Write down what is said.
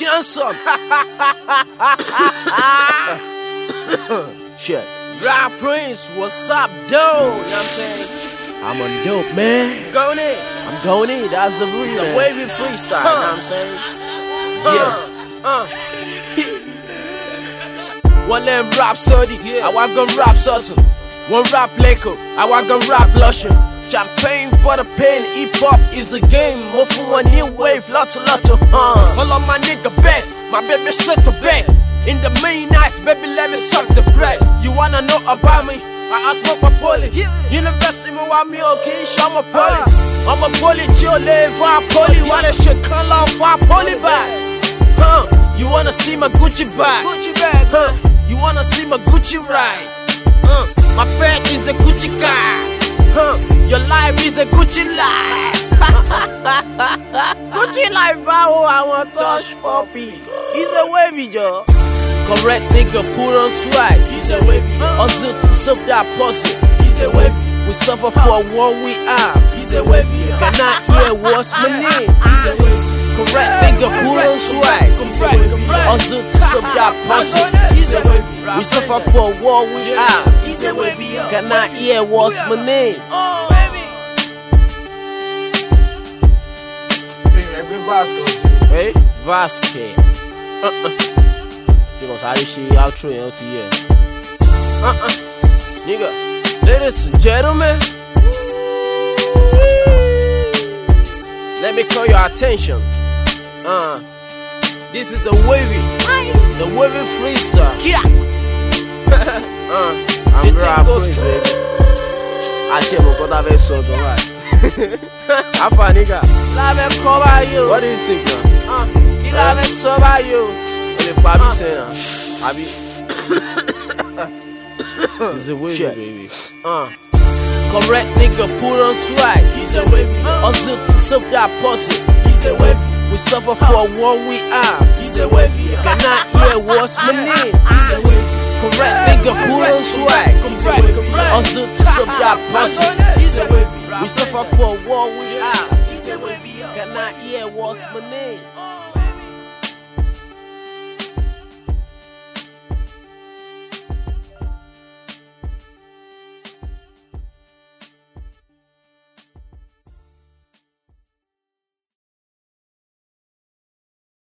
Johnson. Shit. Rap Prince, what's up, dude? You know what I'm saying? I'm a dope, man. Going in. I'm going in, that's the reason. It's a wavy freestyle, you know what I'm saying? Yeah. Uh, One lamb rap sorry, Yeah. I want gun rap subtle. One rap Leko, I want gun rap lusher. Champagne for the pain, hip hop is the game. Move from one new wave, lot to lot to huh. All of my nigga bet, my baby straight to bed. In the main night, baby, let me suck the breast. You wanna know about me? I ask my poly. University, me want me okay, show my uh. poly. I'm a poly, chill, live, I'm poly. Wanna shit, call off, I'm poly bag. Huh? You wanna see my Gucci bag? Gucci bag. Huh? You wanna see my Gucci ride? Huh? My bed is a Gucci car. Huh? Your life is a Gucci life. Gucci life. I want touch puppy. He's a wavy job. Correct nigga, put on swag. He's a wavy. Hustle to serve that pussy. He's a wavy. We suffer for what we are. He's a wavy. Cannot hear what's my name. He's a wavy. Correct nigga, put on swag. Hustle to serve that pussy. He's a wavy. We suffer for what we are. A wavy. Cannot hear what's my name. Oh, baby. Ẹgbẹ́ Vasco. Hey, Vasquez. Uh-uh. Kí lọ sáré ṣe outro ti yẹ. Uh-uh. Nigga, ladies and gentlemen. Let me call your attention. Uh, this is the wavy, the wavy freestyle. uh, I'm The rap thing goes prince, baby. Àti ẹ̀mọ̀ kan tá a fẹ́ sọ gan wa. Afa nigga. Lábẹ́ kọ́ báyìí o. What do you think na? Uh, kí la báyìí o? O lè pa mí tẹ̀ náà. Àbí. It's a wavy Shit. baby. Uh. Correct nigga, put on swag. He's a wavy. Hustle to serve that pussy. He's a wavy. We suffer for what we are. He's a wavy. Cannot hear what's my name. Correct nigga, put on swag. Hustle to serve that pussy. He's a wavy. We suffer for what we are. He's a wavy. Cannot hear what's my name.